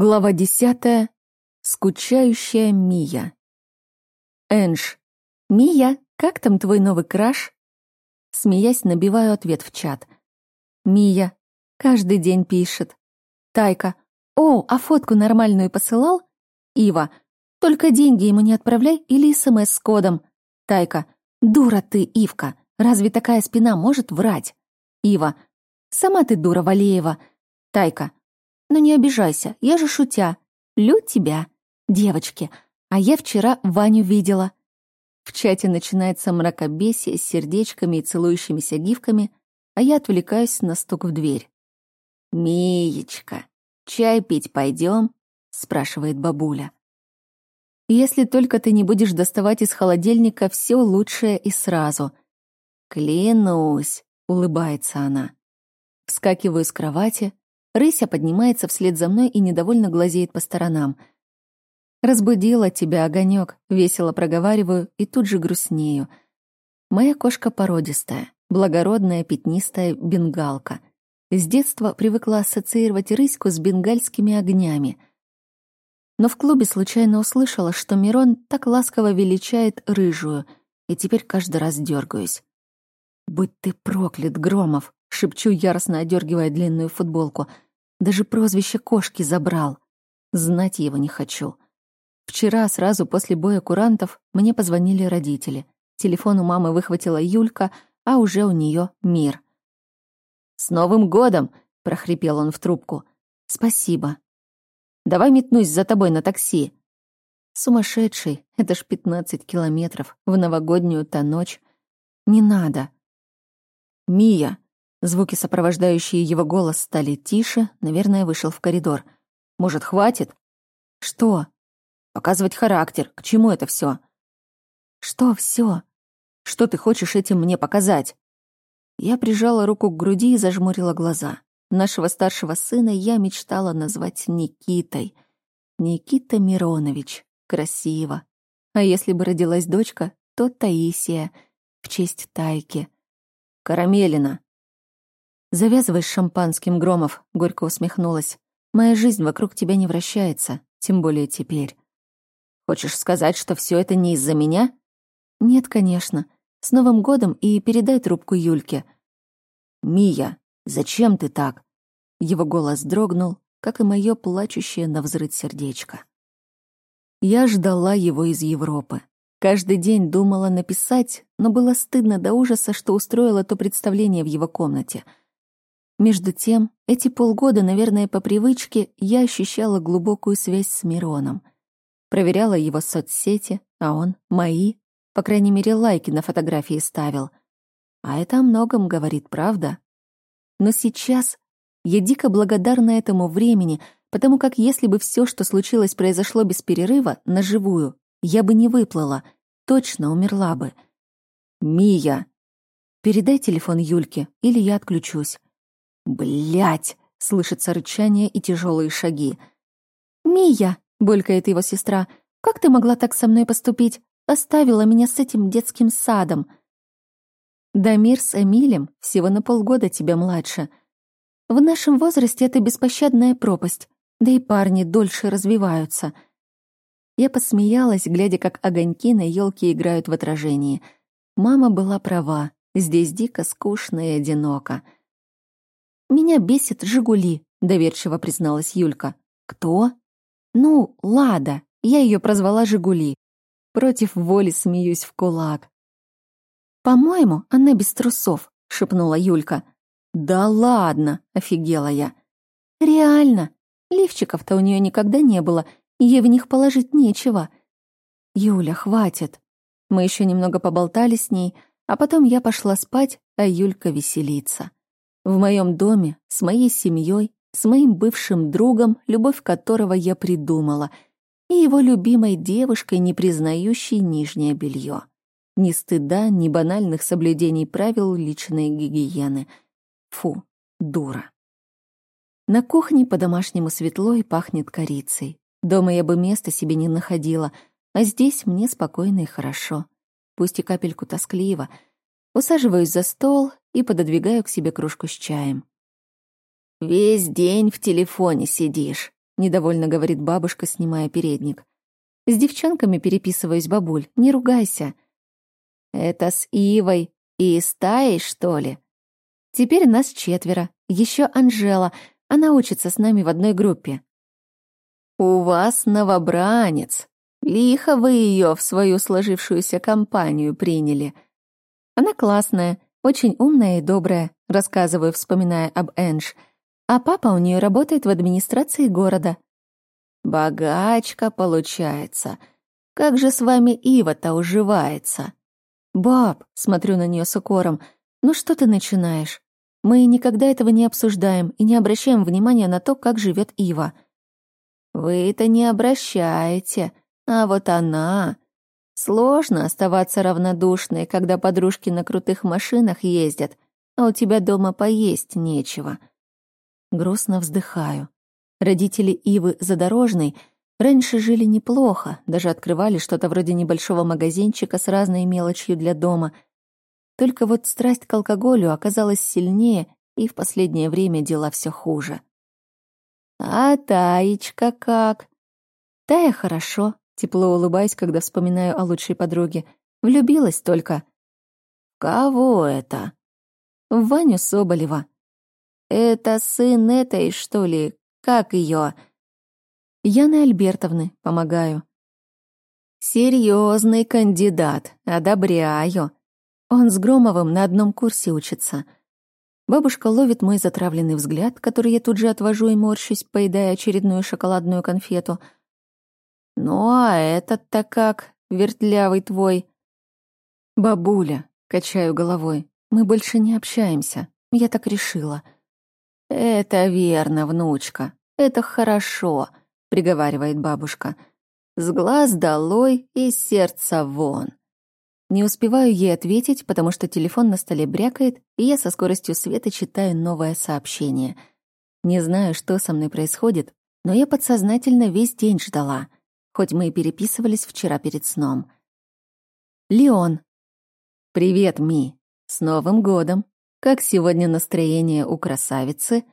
Глава десятая. Скучающая Мия. Энж. «Мия, как там твой новый краш?» Смеясь, набиваю ответ в чат. Мия. Каждый день пишет. Тайка. «О, а фотку нормальную посылал?» Ива. «Только деньги ему не отправляй или СМС с кодом». Тайка. «Дура ты, Ивка. Разве такая спина может врать?» Ива. «Сама ты дура, Валеева». Тайка. Но не обижайся, я же шутя. Лю тебя. Девочки, а я вчера Ваню видела. В чате начинается мракобесие с сердечками и целующимися гифками, а я отвлекаюсь на стук в дверь. «Миечка, чай пить пойдем? спрашивает бабуля. «Если только ты не будешь доставать из холодильника все лучшее и сразу». «Клянусь», — улыбается она. Вскакиваю с кровати, Рыся поднимается вслед за мной и недовольно глазеет по сторонам. «Разбудила тебя, огонек, весело проговариваю и тут же грустнею. Моя кошка породистая, благородная пятнистая бенгалка. С детства привыкла ассоциировать рыську с бенгальскими огнями. Но в клубе случайно услышала, что Мирон так ласково величает рыжую, и теперь каждый раз дергаюсь. «Будь ты проклят, Громов!» — шепчу, яростно одергивая длинную футболку. «Даже прозвище кошки забрал. Знать его не хочу». Вчера, сразу после боя курантов, мне позвонили родители. Телефон у мамы выхватила Юлька, а уже у нее мир. «С Новым годом!» — прохрипел он в трубку. «Спасибо. Давай метнусь за тобой на такси». «Сумасшедший, это ж пятнадцать километров в новогоднюю-то ночь. Не надо». «Мия!» Звуки, сопровождающие его голос, стали тише, наверное, вышел в коридор. «Может, хватит?» «Что?» «Показывать характер. К чему это все? «Что все? Что ты хочешь этим мне показать?» Я прижала руку к груди и зажмурила глаза. Нашего старшего сына я мечтала назвать Никитой. Никита Миронович. Красиво. А если бы родилась дочка, то Таисия. В честь Тайки. Карамелина. «Завязывай с шампанским, Громов», — горько усмехнулась. «Моя жизнь вокруг тебя не вращается, тем более теперь». «Хочешь сказать, что все это не из-за меня?» «Нет, конечно. С Новым годом и передай трубку Юльке». «Мия, зачем ты так?» Его голос дрогнул, как и мое плачущее на взрыв сердечко. Я ждала его из Европы. Каждый день думала написать, но было стыдно до ужаса, что устроила то представление в его комнате — между тем, эти полгода, наверное, по привычке, я ощущала глубокую связь с Мироном. Проверяла его соцсети, а он — мои. По крайней мере, лайки на фотографии ставил. А это о многом говорит, правда? Но сейчас я дико благодарна этому времени, потому как если бы все, что случилось, произошло без перерыва, на живую, я бы не выплыла, точно умерла бы. «Мия!» «Передай телефон Юльке, или я отключусь». Блять! слышится рычание и тяжелые шаги. «Мия!» — булькает его сестра. «Как ты могла так со мной поступить? Оставила меня с этим детским садом». «Дамир с Эмилем всего на полгода тебя младше. В нашем возрасте это беспощадная пропасть, да и парни дольше развиваются». Я посмеялась, глядя, как огоньки на елке играют в отражении. Мама была права, здесь дико скучно и одиноко. «Меня бесит «Жигули», — доверчиво призналась Юлька. «Кто?» «Ну, Лада. Я ее прозвала «Жигули». Против воли смеюсь в кулак. «По-моему, она без трусов», — шепнула Юлька. «Да ладно!» — офигела я. «Реально. Лифчиков-то у нее никогда не было, ей в них положить нечего». «Юля, хватит». Мы еще немного поболтали с ней, а потом я пошла спать, а Юлька веселится. В моем доме, с моей семьей, с моим бывшим другом, любовь которого я придумала, и его любимой девушкой, не признающей нижнее белье. Ни стыда, ни банальных соблюдений правил личной гигиены. Фу, дура. На кухне по-домашнему светло и пахнет корицей. Дома я бы места себе не находила, а здесь мне спокойно и хорошо. Пусть и капельку тоскливо — Усаживаюсь за стол и пододвигаю к себе кружку с чаем. «Весь день в телефоне сидишь», недовольно говорит бабушка, снимая передник. С девчонками переписываюсь, бабуль, не ругайся. Это с Ивой и стаей, что ли? Теперь нас четверо. Еще Анжела. Она учится с нами в одной группе. У вас новобранец. Лихо вы ее в свою сложившуюся компанию приняли. Она классная, очень умная и добрая, рассказываю, вспоминая об Энж. А папа у нее работает в администрации города. Богачка получается. Как же с вами Ива-то уживается? Баб, смотрю на нее с укором, ну что ты начинаешь? Мы никогда этого не обсуждаем и не обращаем внимания на то, как живет Ива. Вы это не обращаете, а вот она... Сложно оставаться равнодушной, когда подружки на крутых машинах ездят, а у тебя дома поесть нечего. Грустно вздыхаю. Родители Ивы Задорожной раньше жили неплохо, даже открывали что-то вроде небольшого магазинчика с разной мелочью для дома. Только вот страсть к алкоголю оказалась сильнее, и в последнее время дела все хуже. «А Таечка как?» «Тая хорошо», тепло улыбаясь, когда вспоминаю о лучшей подруге. «Влюбилась только». «Кого это?» «В Ваню Соболева». «Это сын этой, что ли? Как ее? Яны Альбертовны, помогаю. Серьезный кандидат, одобряю. Он с Громовым на одном курсе учится. Бабушка ловит мой затравленный взгляд, который я тут же отвожу и морщусь, поедая очередную шоколадную конфету. «Ну а этот-то как, вертлявый твой?» «Бабуля», — качаю головой, — «мы больше не общаемся. Я так решила». «Это верно, внучка. Это хорошо», — приговаривает бабушка. «С глаз долой и сердца вон». Не успеваю ей ответить, потому что телефон на столе брякает, и я со скоростью света читаю новое сообщение. Не знаю, что со мной происходит, но я подсознательно весь день ждала, хоть мы и переписывались вчера перед сном. Леон. «Привет, Ми. С Новым годом. Как сегодня настроение у красавицы?»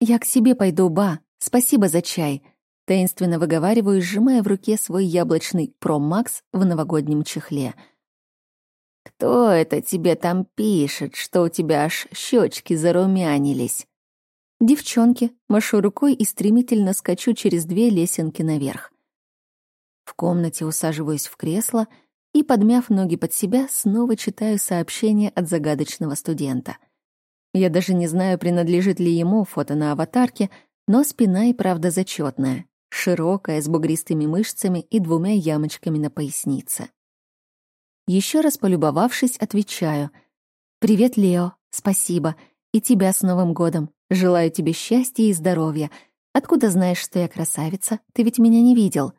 «Я к себе пойду, ба. Спасибо за чай», — таинственно выговариваю, сжимая в руке свой яблочный Max в новогоднем чехле. «Кто это тебе там пишет, что у тебя аж щечки зарумянились?» «Девчонки», — машу рукой и стремительно скачу через две лесенки наверх. В комнате усаживаюсь в кресло и, подмяв ноги под себя, снова читаю сообщение от загадочного студента — я даже не знаю, принадлежит ли ему фото на аватарке, но спина и правда зачетная, широкая, с бугристыми мышцами и двумя ямочками на пояснице. Еще раз полюбовавшись, отвечаю. «Привет, Лео. Спасибо. И тебя с Новым годом. Желаю тебе счастья и здоровья. Откуда знаешь, что я красавица? Ты ведь меня не видел».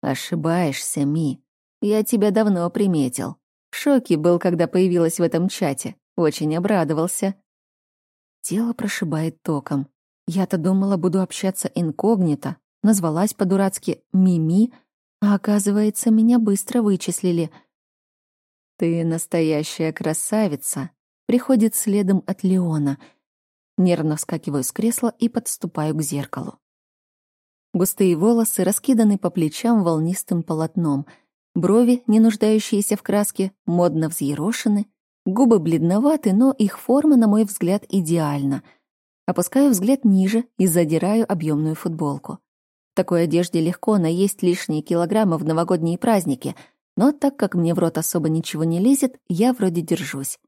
«Ошибаешься, Ми. Я тебя давно приметил. В шоке был, когда появилась в этом чате. Очень обрадовался. Тело прошибает током. Я-то думала, буду общаться инкогнито, назвалась по-дурацки «Мими», а оказывается, меня быстро вычислили. «Ты настоящая красавица», приходит следом от Леона. Нервно вскакиваю с кресла и подступаю к зеркалу. Густые волосы раскиданы по плечам волнистым полотном, брови, не нуждающиеся в краске, модно взъерошены, Губы бледноваты, но их форма, на мой взгляд, идеальна. Опускаю взгляд ниже и задираю объемную футболку. В такой одежде легко наесть лишние килограммы в новогодние праздники, но так как мне в рот особо ничего не лезет, я вроде держусь.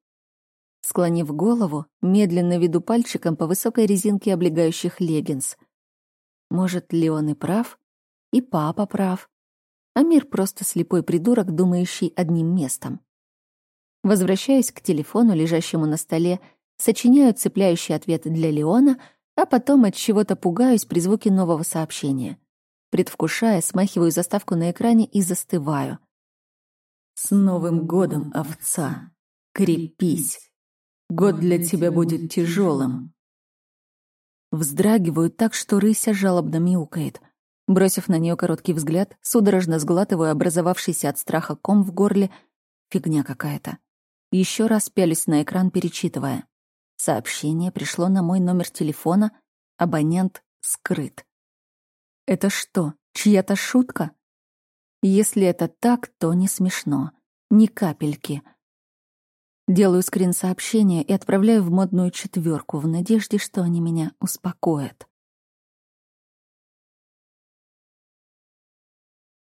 Склонив голову, медленно веду пальчиком по высокой резинке облегающих леггинс. Может, Леон и прав? И папа прав. А мир просто слепой придурок, думающий одним местом. Возвращаюсь к телефону, лежащему на столе, сочиняю цепляющий ответ для Леона, а потом от чего-то пугаюсь при звуке нового сообщения. Предвкушая, смахиваю заставку на экране и застываю. «С Новым годом, овца! Крепись! Год для тебя будет тяжелым!» Вздрагиваю так, что рыся жалобно мяукает. Бросив на нее короткий взгляд, судорожно сглатываю образовавшийся от страха ком в горле. Фигня какая-то. Еще раз пялюсь на экран, перечитывая. Сообщение пришло на мой номер телефона, абонент скрыт. Это что, чья-то шутка? Если это так, то не смешно. Ни капельки. Делаю скрин сообщения и отправляю в модную четверку в надежде, что они меня успокоят.